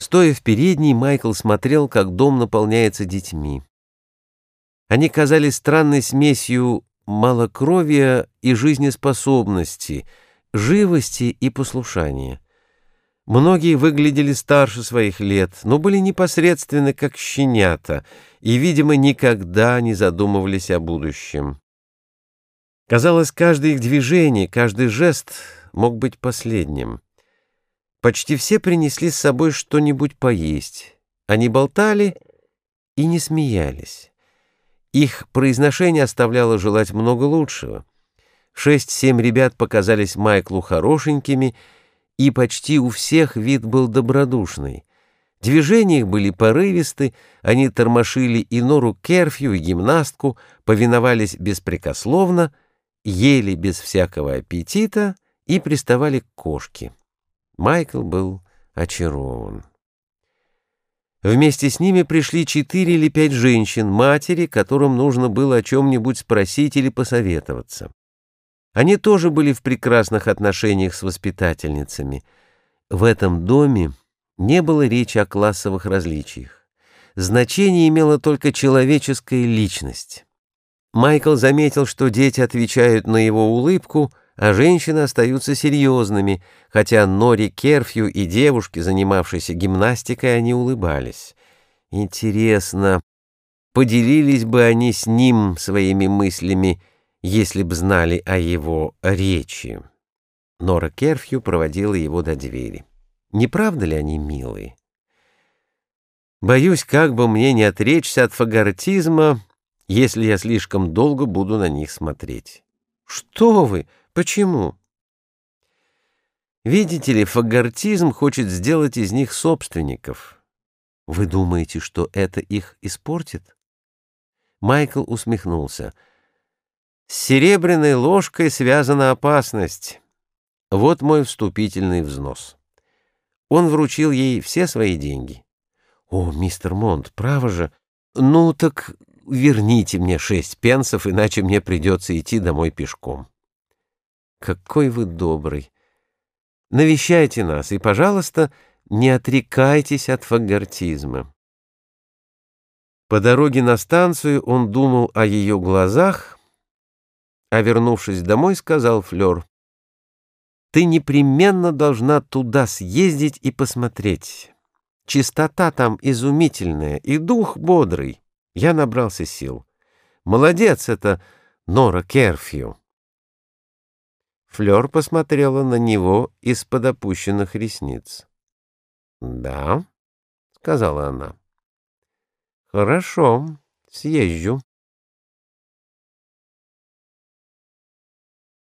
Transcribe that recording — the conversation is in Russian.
Стоя в передней, Майкл смотрел, как дом наполняется детьми. Они казались странной смесью малокровия и жизнеспособности, живости и послушания. Многие выглядели старше своих лет, но были непосредственны, как щенята, и, видимо, никогда не задумывались о будущем. Казалось, каждое их движение, каждый жест мог быть последним. Почти все принесли с собой что-нибудь поесть. Они болтали и не смеялись. Их произношение оставляло желать много лучшего. Шесть-семь ребят показались Майклу хорошенькими, и почти у всех вид был добродушный. Движения их были порывисты, они тормошили и Нору Керфью, и гимнастку, повиновались беспрекословно, ели без всякого аппетита и приставали к кошке. Майкл был очарован. Вместе с ними пришли четыре или пять женщин, матери, которым нужно было о чем-нибудь спросить или посоветоваться. Они тоже были в прекрасных отношениях с воспитательницами. В этом доме не было речи о классовых различиях. Значение имела только человеческая личность. Майкл заметил, что дети отвечают на его улыбку — а женщины остаются серьезными, хотя Нори Керфью и девушки, занимавшиеся гимнастикой, они улыбались. Интересно, поделились бы они с ним своими мыслями, если б знали о его речи. Нора Керфью проводила его до двери. Не правда ли они милые? Боюсь, как бы мне не отречься от фагортизма, если я слишком долго буду на них смотреть. Что вы! Почему? Видите ли, фагортизм хочет сделать из них собственников. Вы думаете, что это их испортит? Майкл усмехнулся. С серебряной ложкой связана опасность. Вот мой вступительный взнос. Он вручил ей все свои деньги. О, мистер Монт, право же. Ну так верните мне шесть пенсов, иначе мне придется идти домой пешком. Какой вы добрый! Навещайте нас и, пожалуйста, не отрекайтесь от фагортизма. По дороге на станцию он думал о ее глазах, а, вернувшись домой, сказал Флёр, «Ты непременно должна туда съездить и посмотреть. Чистота там изумительная и дух бодрый. Я набрался сил. Молодец это Нора Керфью». Флёр посмотрела на него из-под опущенных ресниц. «Да», — сказала она. «Хорошо, съезжу».